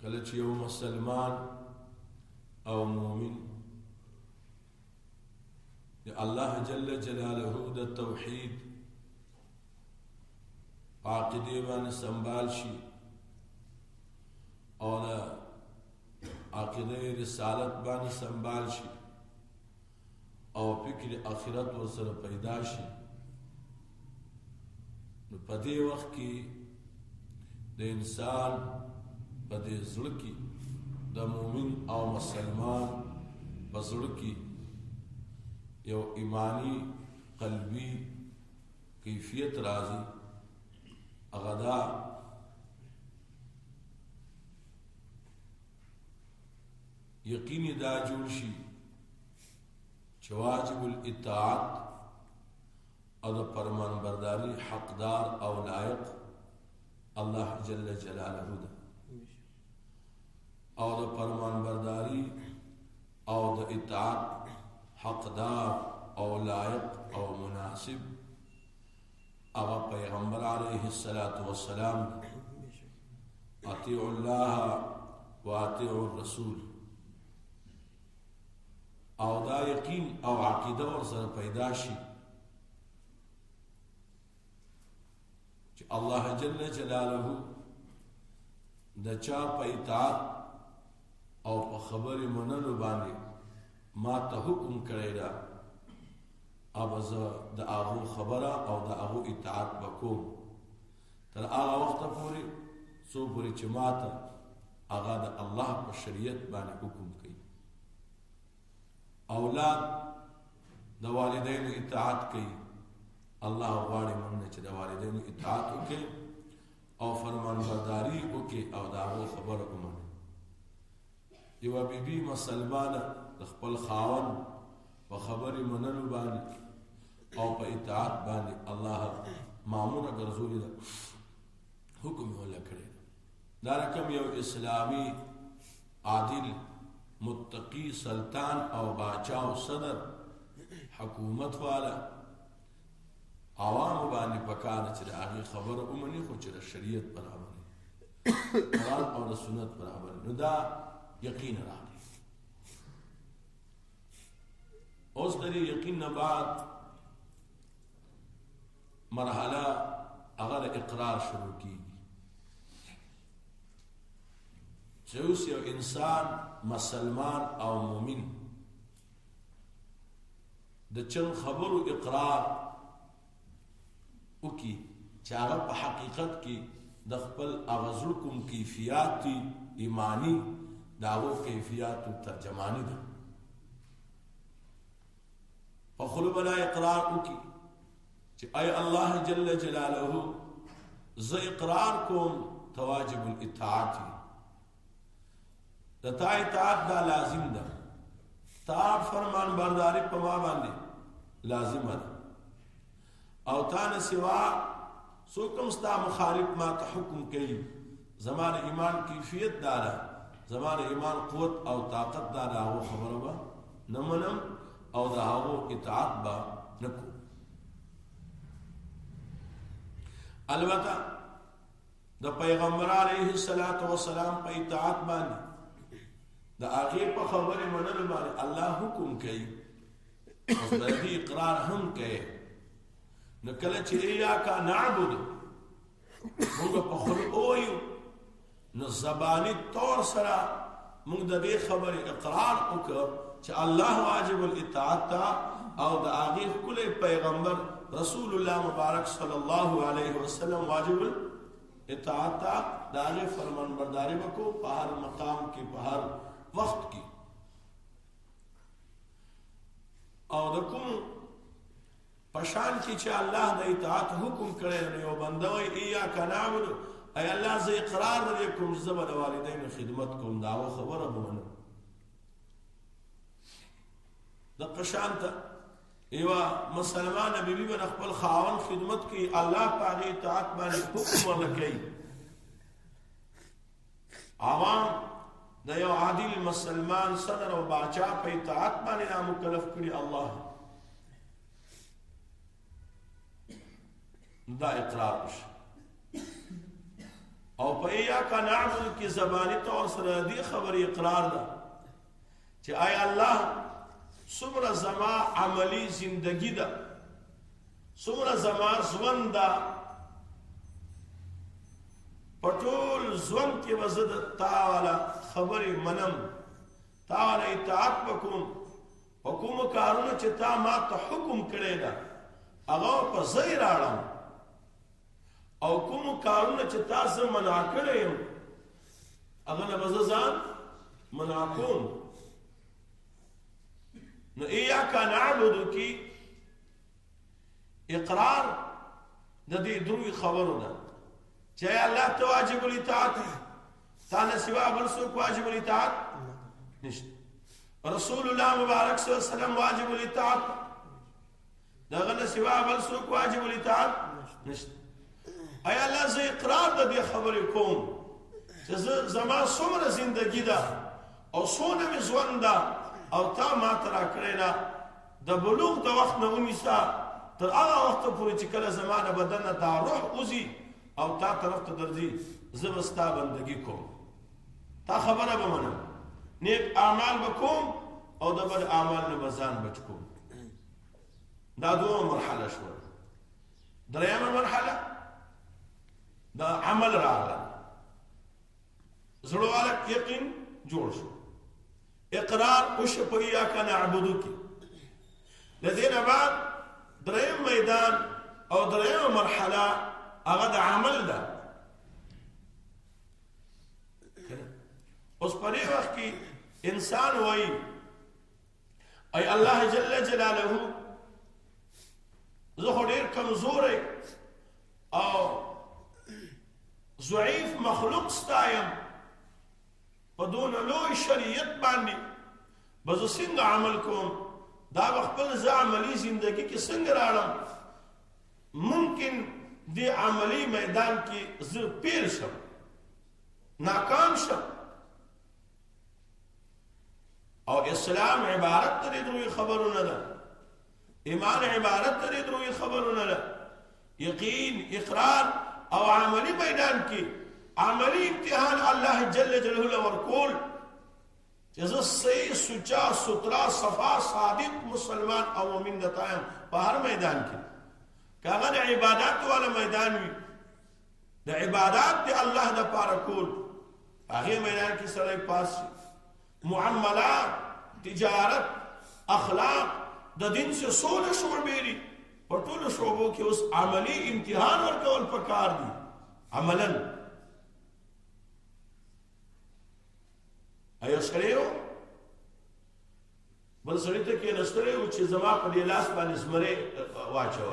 کله چې یو مسلمان او مؤمن د الله جل جلاله د توحید عقیده باندې سنبال شي او عقیده رسالت باندې سنبال شي او فکر آخرت ور سره پیدا شي نو په دې وخت کې د انسان په دې زړه کې د مؤمن او مسلمان په زړه کې یو ایمانی قلبي کیفیت راځي هغه دا یقینی دا جوړ شي چې واجب الاطاعت او د فرمان برداری حقدار او لایق الله جل جلاله ده او د فرمان برداری او د اطاعت حقدار او لایق او مناسب هغه پیغمبر علیه الصلاۃ والسلام اطیع الله واطیع الرسول او دا یقین او عقیده ور سره پیدا شي چې الله جل جلاله د چا په اطاعت او په خبرې منلو باندې ما ته حکم کړی دی اب زه د هغو خبره او د هغو اطاعت وکوم تر هغه وخت پورې څو پورې چې ماته هغه د الله په شریعت باندې حکم کوي اولاد د والدینو اطاعت کوي الله غواړي موږ چې د والدینو اطاعت وکړي او فرمانبرداري وکړي او د هغو خبره ومني یوه بي بي مسلمانه د خپل خاوند په خبرې منلو باندې او په اطاعت باندې الله مامونه ګرځولې ده حکم یې وله کړی دا رقم یو اسلامي عادل متقی سلطان او باچا او صدر حکومت والا عوامو باندې پکار چې د هغې خبره ومني خو چې د شریعت برابر وي قرآن او د سنت برابر نو دا یقین راغلی اوس د دې یقین نه بعد مرحله هغه اقرار شروع کیږي چې اوس یو انسان مسلمان او مؤمن د چن خبرو اقرار وکي چې هغه په حقیقت کې د خپل اغزړ کوم کیفیت ایمانی داو کیفیت ترجمانی ده دا. په خلو بلا اقرار وکي چې اي الله جل جلاله زه اقرار کوم تواجب الاطاعت د تا اطاعت دا لازم ده تا فرمان برداری په ما باندې لازم ده او تا نه سوا سوکم ستا مخالف ما ته حکم کوي زمان ایمان کیفیت دارا زمان ایمان قوت او طاقت دارا او خبره با نمنم او دا هغه اطاعت با نکو البته د پیغمبر علیه الصلاۃ والسلام په اطاعت باندې د هغه په خبره منلو باندې الله حکم کوي او د دې اقرار هم کوي نو کله چې یا کا نعبد موږ په خلقو یو نو زبانی طور سره موږ د دې خبرې اقرار وکړ چې الله واجب الاطاعت او د هغه خپل پیغمبر رسول الله مبارک صلی الله علیه وسلم واجب اطاعت د هغه فرمان برداري وکړو په هر مقام کې په هر وخت کې او د کوم پشان کې چې الله د اطاعت حکم کړی نو یو بنده وایي ایاک نعبد ای الله زه اقرار درې کوم زه به د والدینو خدمت کوم دا و خبره به منم د پشان ته یو مسلمانه بیبي به خپل خاون خدمت کوي الله په هغې اطاعت باندې حکم ورکوي عوام د یو عادل مسلمان صدر او باچا په اطاعت باندې را مکلف کړي الله دا اقرار وشي او په یا کا نعبد کې زبانی طور سره دې خبرې اقرار ده چې آی الله څومره زما عملی زندگی ده څومره زما ژوند ده پټول ژوند کې وزد تعالی خبرې منم تعالی اطاعت وکوم په کوم کارونه چې تا ما ته حکم کړی دا هغه په ځای راړم او کوم کارونه چې تاسو منع کړی یم هغه نه بزه ځان منع کوم نو ایاک نعبد کی اقرار د دې دوی خبرو ده چې الله ته واجب الاطاعت تعالی سوا بل څوک واجب الاطاعت نشته رسول الله مبارک صلی الله علیه وسلم واجب الاطاعت دغه نه سوا بل څوک واجب الاطاعت نشته ایا الله زه اقرار د دې خبرې کوم چې زما څومره زندگی ده او څونه مې ژوند ده او تا ما تر کړې ده د بلوغ د وخت نه ونیسا تر هغه وخت پورې چې کله زما د بدن ته روح اوزي او تا طرف ته درځي زه وستا بندگی کوم تا خبره به منم نیک اعمال وکوم او د بد اعمال نه بزان بچ کوم دا دوه مرحله شو درېمه مرحله دا عمل راغله زړواله یقین جوړ شو اقرار او شپریا کا نعبدو کی لذین بعد دریم میدان او دریم مرحله هغه د عمل ده اوس په دې وخت کې انسان وایي اي الله جل جلاله زه خو ډیر کمزور او ضعیف مخلوق ستایم په دون لوی شریعت باندې بز څنګه عمل کوم دا خپل ځ عملی زندگی کې څنګه راړم ممکن دی عملی میدان کې زه پیر شم ناکام شم او اسلام عبارت تر دروي خبرو نه ده ایمان عبارت تر دروي خبرو نه ده یقین اقرار او عملی میدان کې عملی امتحان الله جل جلاله ورکول چې زه صحیح سچا سترا صفا صادق مسلمان او مؤمن دتایم په هر میدان کې کاغه عبادت والا میدان وي د عبادات د الله د پاره کول هغه میدان کې سره پاس معاملات تجارت اخلاق د دین څخه سونه شعبې دي په ټولو شعبو کې اوس عملی امتحان ورکول پکار دي عملا ایا سړیو بل سړی ته کې نستره او چې زما په دې لاس باندې سمره واچو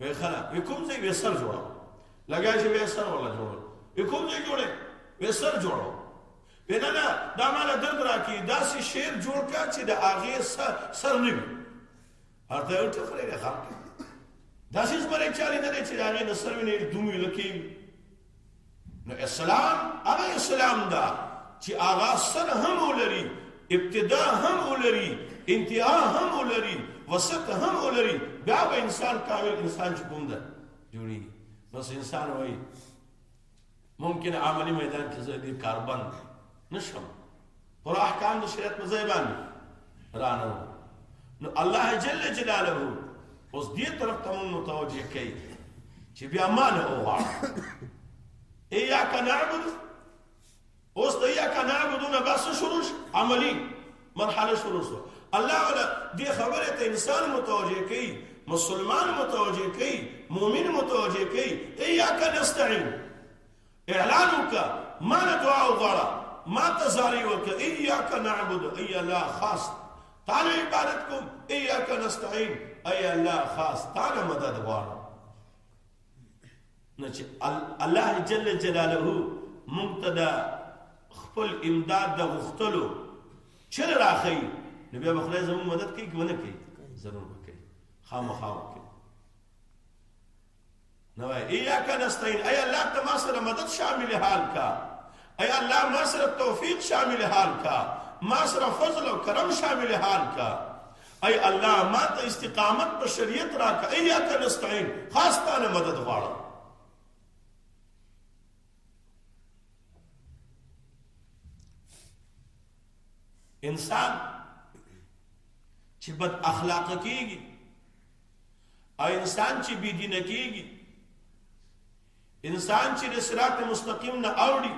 وې خلا وې کوم ځای وې سر جوړو لګا چې وې سر ولا جوړو وې کوم ځای جوړې وې سر جوړو وې نه نه دا مال درد راکې دا سي شعر جوړ کا چې د اغه سر سر نه وي هرته یو ټکرې ده خلک دا سي زمره چاري نه چې دا نه سر ویني دوی لکه نو اسلام هغه اسلام دا چې هغه سر هم ولري ابتدا هم ولري انتها هم ولري وسط هم ولري بیا به انسان کامل انسان چې کوم ده جوړي بس انسان وایي ممکن عملی میدان کې زه دې کاربن نشم پر احکام د شریعت په ځای باندې رانه نو الله جل جلاله اوس دې طرف ته مون متوجه کوي چې بیا مال او غا ایا کنعبد اوس ته یا کنعبد نه بس شروع عملی مرحله شروع شو الله ولا دې خبره ته انسان متوجه کوي مسلمان متوجه کوي مؤمن متوجه کوي ایا کنستعين اعلان وکړه ما نه دعا وغواړه ما ته زاری وکړه ایاک نعبد ای الله خاص تعالی عبادت کوم ایاک نستعين ای الله خاص تعالی مدد غواړم نو چې الله جل جلاله مقتدا خپل امداد د غختلو چر راخی نو بیا بخره زموږ مدد کوي کنه کوي ضرور کوي خامخا کوي نو ایا کان استعين ایا الله ته ما سره مدد شامل حال کا ایا الله ما سره توفیق شامل حال کا ما سره فضل او کرم شامل حال کا ای الله ما ته استقامت په شریعت راکا ایا کان استعين خاص تعالی مدد غواړم انسان چې بد اخلاق کیږي او انسان چې بی دین کیږي انسان چې د صراط مستقیم نه اوړي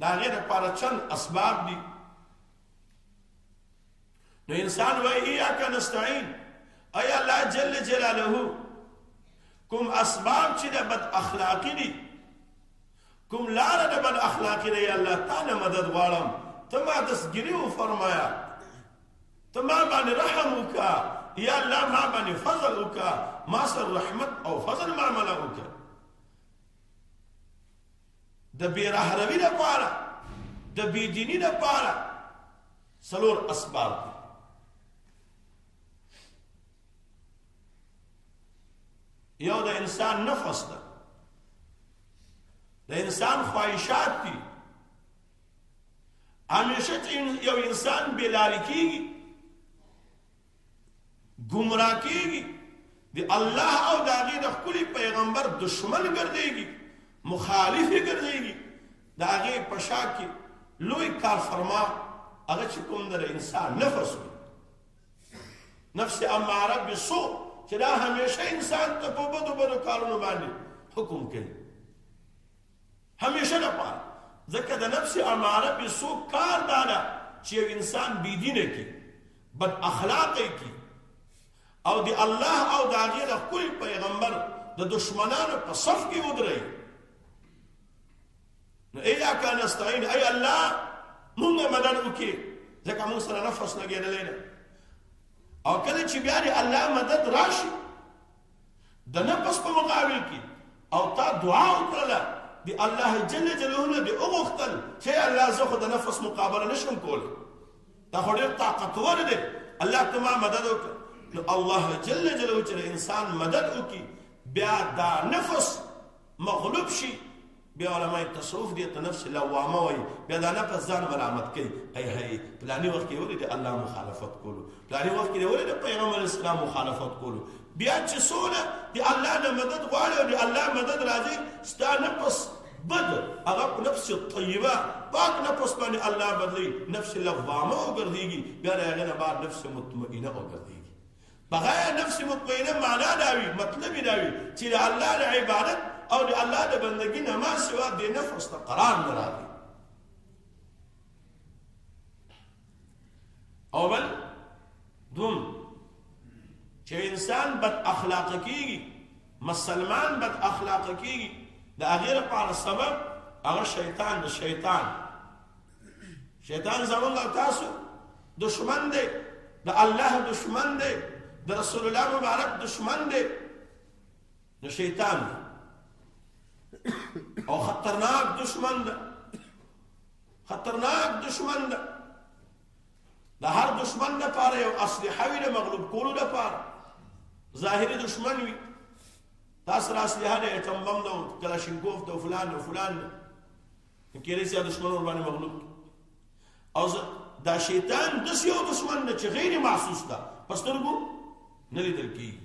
دا غیر لپاره چند اسباب دي نو انسان وای یا کنستعين اي الله جل جلاله کوم اسباب چې د بد اخلاقی دي کوم لار د بد اخلاقی دی الله تعالی مدد غواړم ته ما دسګری و فرمایا ته ما باندې رحم وکا یا الله ما باندې فضل وکا ما سر رحمت او فضل معامله وکا د بیرهروی لپاره د بيديني لپاره سلور اسباب دي یو د انسان نفس ده د انسان خواهشات دي همیشه چې یو انسان بلال کیږي گمراه کیږي د الله او د هغه د خپل پیغمبر دشمن ګرځيږي مخالف ګرځيږي د هغه په شا کې لوی کار فرما هغه چې کوم در انسان نفس وي نفس اماره بسو چې دا همیشه انسان ته په بدو بدو کارونو باندې حکم کوي همېشه لپاره ځکه د نفس اماره به سو کار داله چې یو انسان بی دینه کی بد اخلاق کی او دی الله او د هغه د خپل پیغمبر د دشمنانو په صف کې ودرې نو ایا کان استعين اي الله مونږ مدد وکي ځکه مونږ سره نفس لګېدلې نه او کله چې بیا دی الله مدد راشي د نفس په مقابل کې او تا دعا وکړله د الله جل جلاله نه دی وغوښتل چې الله زه خو د نفس مقابله نشم کولی دا خو ډېر طاقتور دی الله ته ما مدد وکړه نو الله جل جلاله چې انسان مدد وکړي بیا دا نفس مغلوب شي بیا علماء تصوف دې ته نفس لوامه وایي بیا دا نفس ځان ملامت کوي هي هي پلاني وخت کې ولې د الله مخالفت کولو پلاني وخت کې ولې د پیغمبر اسلام مخالفت کولو بیا چې سونه د الله نه مدد غواړي او د الله مدد راځي ستا نفس بد هغه نفس طیبه پاک نفس باندې الله بدلی نفس لوامه وګرځيږي بیا هغه نه بعد نفس مطمئنه وګرځيږي بغایا نفس مطمئنه معنا دا وي مطلب دا وي چې د الله د عبادت او د الله د بندګۍ نه ما سوا د نفس ته قرار نه راځي او بل دوم چې انسان بد اخلاق کیږي مسلمان بد اخلاق کیږي د هغه لپاره سبب هغه شیطان د شیطان شیطان زمونږ او تاسو دشمن دی د الله دشمن دی د رسول الله مبارک دشمن دی د شیطان او خطرناک دشمن دی خطرناک دشمن دی د هر دشمن لپاره یو اسلحه وي د مغلوب کولو لپاره ظاهري دشمن وي تاسو را اسلحه نه اتم بم نو کلاشینکوف ته فلان او فلان نه کېدای شي دشمن ور باندې مغلوب او دا شیطان د سیو دشمن نه چې غیر محسوس ده پسترګو نه لیدل کیږي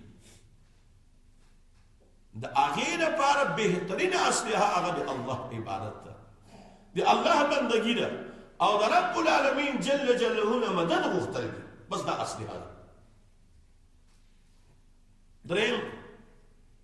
د هغه لپاره بهترین اصله هغه د الله عبادت ده د الله بندگی ده او د رب العالمین جل جلاله نه مدد غوښتل بس دا اصله ده دریم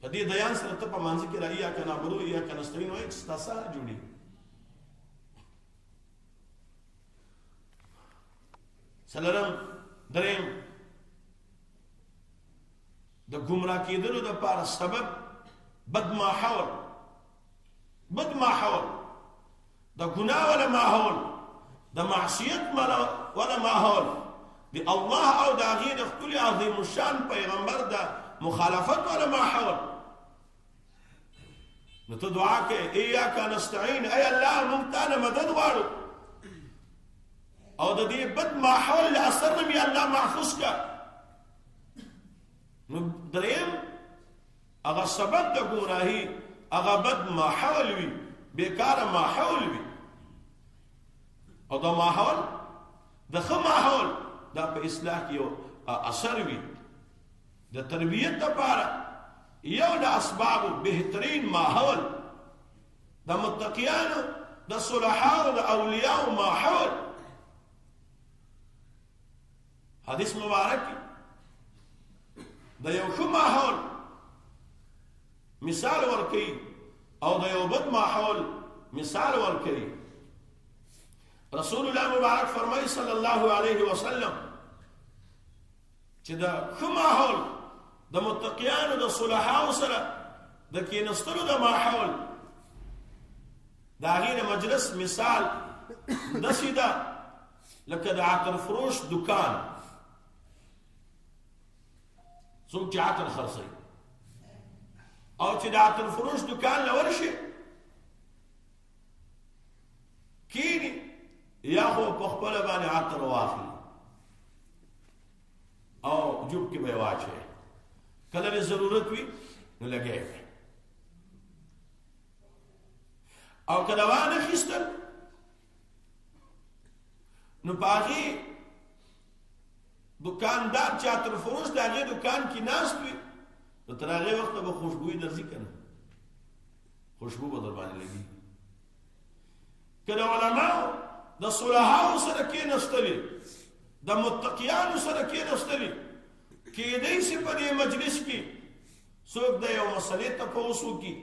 په دې بیان سره ته په مانځ کې رایا کنه برو یا کنه ستین وای چې تاسو جوړي سلام دریم د گمراه کېدلو د پاره سبب بد ماحول بد ماحول د ګناه ولا ماحول د معصیت ولا ماحول د الله او د هغې د ښکلي عظیم الشان پیغمبر د مخالفت ولا ماحول نو ته دعا کې ایاک نستعين اي الله مونږ ته مدد غواړو او د دې بد ماحول له اثر نه الله محفوظ کړه نو دریم هغه سبب د ګمراهی هغه بد ماحول وي بیکار ماحول وي او دا ماحول د خه ماحول دا په اصلاح کې یو اثر وي د تربیت لپاره یو د اسباب بهترین ماحول د متقیانو د صلحاو د اولیاء ماحول حدیث مبارک کې د یو ښه ماحول مثال ورکړي او د یو بد ماحول مثال ورکړي رسول الله مبارک فرمایي صلی الله علیه وسلم چې د ښه ماحول د متقیانو د صلحاو سره د کینستلو د ماحول دا غیر مجلس مثال دسیدا لکه د عطر فروش دکان څوک چې عطر خرڅوي او چې د عطر فروش دکان لور شي کینی یا خو په خپل باندې عطر واخلي او جوب کې به واچي کله به ضرورت وي نو لګي او کله وانه خستل نو باغی دکاندار چې عطر فروش د هغې دکان کې ناست وي نو تر هغې وخته به خوشبویي درځي که نه خوشبو به در باندې لګي که د علماو د صلحاو سره کېناستلې د متقیانو سره کېناستلې کېدای شي په دې مجلس کې څوک د یو مسلې تپوس وکړي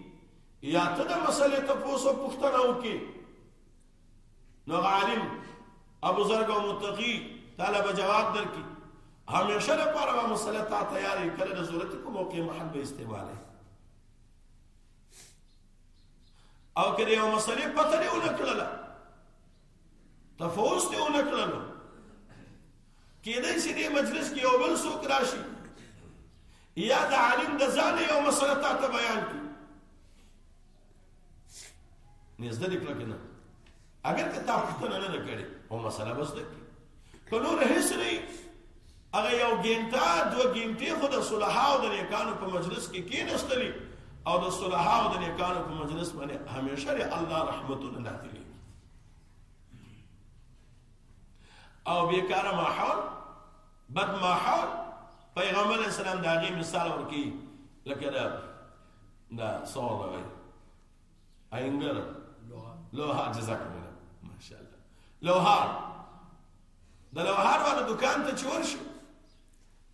یا ته د مسلې تپوس او پوښتنه وکې نو عالم ابو زرګ او متقی تعالی به جواب درکې همیشه لپاره به مسله تا تیارې کله د ضرورت په موقع محل به استعماله او کله یو مسلې پته نه ونکړل تفوس نه ونکړل کېدای شي د مجلس کې یو بل څوک راشي یا د عالم د ځانه یو مسله تا ته بیان کړي نږدې دې کړه که نه اګر که تا پوښتنه نه ده کړې خو مسله به زده کړي که نور هېڅ نه هغه یو ګینټه دوه ګینټې خو د صلحاو د نیکانو په مجلس کې کېناستلي او د صلحاو د نیکانو په مجلس باندې همیشه د الله رحمتونه نازلېږي او بیکاره ماحول بد ماحول پیغمبر علیہ السلام دا غي مثال ورکی لکه دا دا صور غي اینګر لوها جزاک الله ماشاءالله لوهار د لوهار والا دکان ته چور شي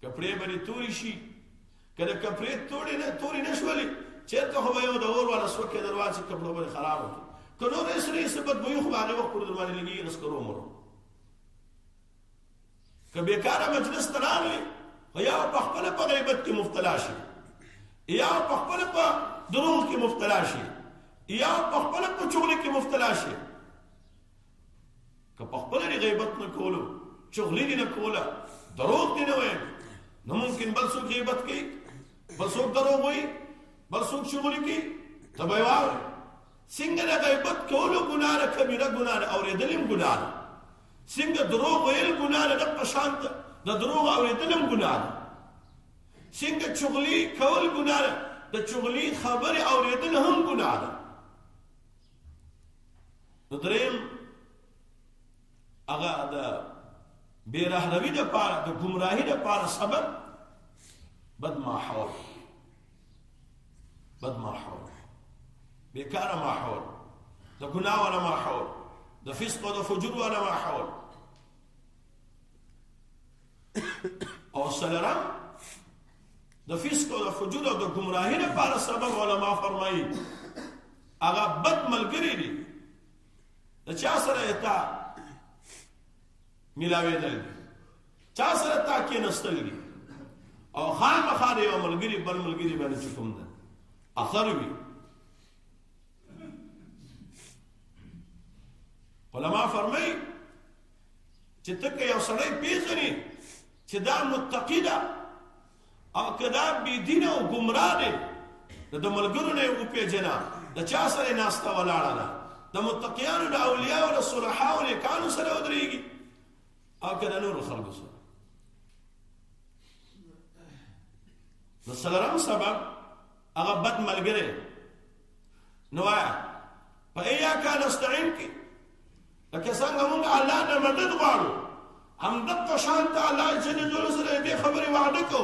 کپڑے باندې توري شي کله کپڑے توري نه توري نه شولې چیرته هو یو د اور والا سوکه دروازه کپلو باندې خراب وکړي کله رسري سبب به یو خو هغه وخت پر دروازه لګي رس کرو مرو که بیکاره مجلس ته راغلی خو یا په خپله په غیبت کې مبتلا شي یا په خپله په دروغ کې مبتلا شي یا په خپله په چغلې کې مبتلا شي که په خپله دې غیبت نه کولو چغلې دې نه کوله دروغ دې نه ویل نو ممکن بل څوک غیبت کوي بل څوک دروغ وایي بل څوک چغلې کوي ته به یې واورې څنګه د غیبت کولو ګناه ده کبیره ګناه ده اورېدل هم ګناه ده څنګه دروغ ویل ګناه ده دغه شان ده د دروغ اوریدل هم ګناه ده څنګه چغلي کول ګناه ده د چغلي خبره اوریدل هم ګناه ده نو دریم هغه د بیرهروی د پاره د گمراهی د پاره سبب بد ماحول بد ماحول بیکاره ماحول د ګناه ولا ماحول د فسق او د فجور ولا ماحول او سلام د فسق او د فجور او د گمراهی لپاره سبب علما فرمایي هغه بد ملګری دي د چا سره اتا ملاوي دي چا سره تا کې نستل دي او خان مخا دی او ملګری بل ملګری باندې چې کوم ده اثر وي علما فرمایي چې ته که یو سړی پیژنې چې دا متقی ده او که دا بېدینه او ګمراه دی د د ملګرو نه یې وپېژنه د چا سره یې ناسته ولاړه ده د متقیانو د اولیاو د صلحاو نیکانو سره ودرېږي او که د نورو خلکو سره نو څلورم سبب هغه بد ملګری نو آیا په ایا کا نستعين کې لکه څنګه موږ الله نه مدد غواړو هم د پښان ته الله جل جلاله سره به خبرې وعده کو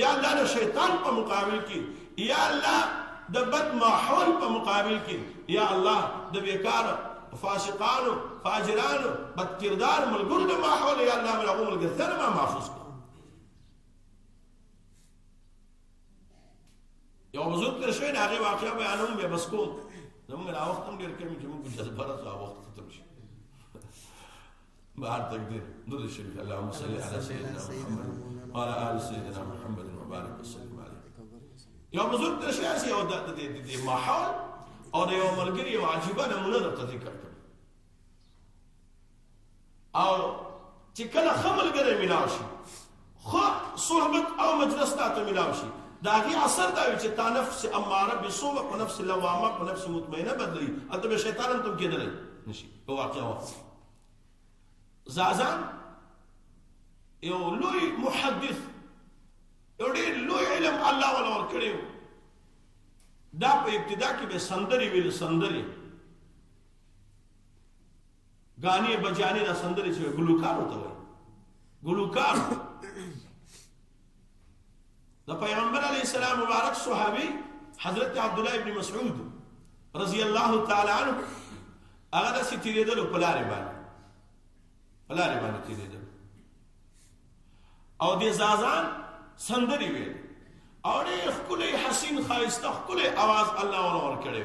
یا الله د شیطان په مقابل کې یا الله د بد ماحول په مقابل کې یا الله د بیکار فاسقانو فاجرانو بد کردار ملګرو د ماحول یا الله موږ هغه ملګرتیا نه محفوظ کړه یو بزرګ تر شوی هغه واقعیا بیانوم به بس کوم زموږ لا وخت هم ډیر کمی چې موږ جذبه راځو وخت ختم شي بهر تقدیر نور شریف اللهم صل علی سیدنا محمد وعلى آل سیدنا محمد مبارک وسلم علیه یو بزرگ تشریح او د دې ماحول او د یو ملګری یو عجیبه نمونه درته ذکر کړم او چې کله خمل ګره ملاو شي خو صحبت او مجلس ته ملاو شي دا هغه اثر دا وي چې تا نفس اماره به سو او نفس لوامه او نفس مطمئنه بدلی اته به شیطان هم تم کېدل نشي او واقعا زازان یو لوی محدث یو ډېر لوی علم الله ولا ور کړیو دا په ابتدا کې به سندري ویل سندري غانې بجانې دا سندري چې ګلوکار وته وي ګلوکار د پیغمبر علی السلام مبارک صحابي حضرت عبد الله ابن مسعود رضی الله تعالی عنہ هغه د ستیریدلو په لارې باندې په لارې باندې تیریدل او د زازان سندري وي او ډېر ښکلی حسین خایسته ښکلی आवाज الله ورور کړو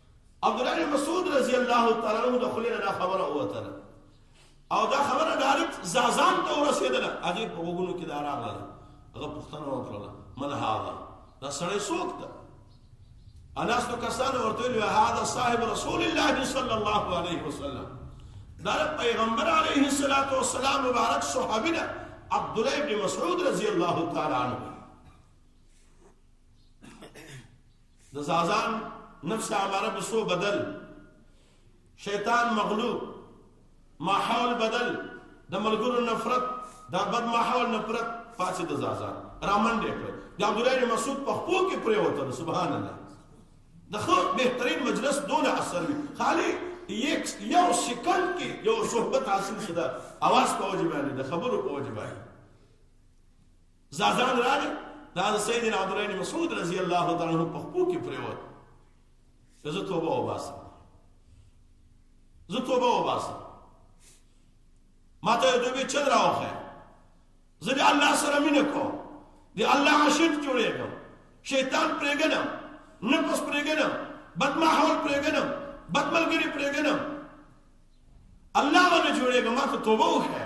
عبدالله بن مسعود رضی الله تعالی عنہ د خلینو دا خبره ووتله او دا خبره ډایرکټ زازان ته ورسېدله هغه په وګونو کې دا راغله هغه پښتنه وکړه من هاذا دا سړی څوک ده اناس نو کسان ورته ویل هاذا صاحب رسول الله صلی الله علیه وسلم دا پیغمبر علیه الصلاۃ والسلام مبارک صحابی ده عبد الله بن مسعود رضی الله تعالی عنہ د ځان نفس اماره په سو بدل شیطان مغلوب ماحول بدل د ملګرو نفرت د بد ماحول نفرت فاسد ځان رامن دې کړ د عبد الله مسعود په خو کې پرې وته سبحان الله د خو بهترین مجلس دون اثر وی خالی یک یو سکند کې یو صحبت حاصل شده اواز په وجه باندې د خبرو په وجه باندې زازان راغی دا د سیدنا عبد الله بن مسعود رضی الله تعالی عنہ په خپو کې پریوت زه توبه وباسم زه توبه وباسم ما ته دوی به چل راوخه زه به الله سره مینه کوم دی الله عاشق جوړېږم شیطان پرېګنم نفس پرېګنم بد ماحول پرېګنم بد ملګری پرېګنم الله باندې جوړېږم ما ته توبه وکړه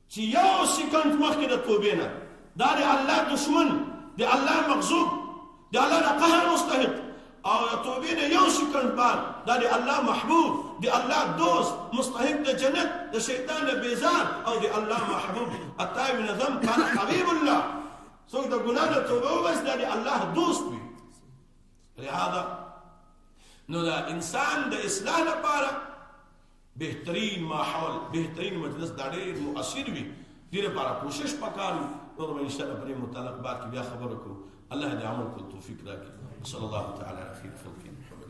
چې یو سیکنډ مخکې د توبې نه دا د الله دشمن د الله مغضوب د الله د قهر مستحق او د توبې نه یو سیکنډ بعد دا د الله محبوب د الله دوست مستحق د جنت د شیطان نه بیزار او د الله محبوب التائب من ذنب کان حبیب الله څوک د ګناه نه توبه وباسي دا د الله دوست وي لهذا نو دا انسان د اصلاح لپاره بهترین ماحول بهترین مجلس دا ډېر مؤثر وي دې لپاره کوشش پکار وي نو به ان شاء الله پرې متعلق بعد کې بیا خبرو کوو الله دې عمل کول توفیق راکړي صلی الله تعالی علیه خیر خلق محمد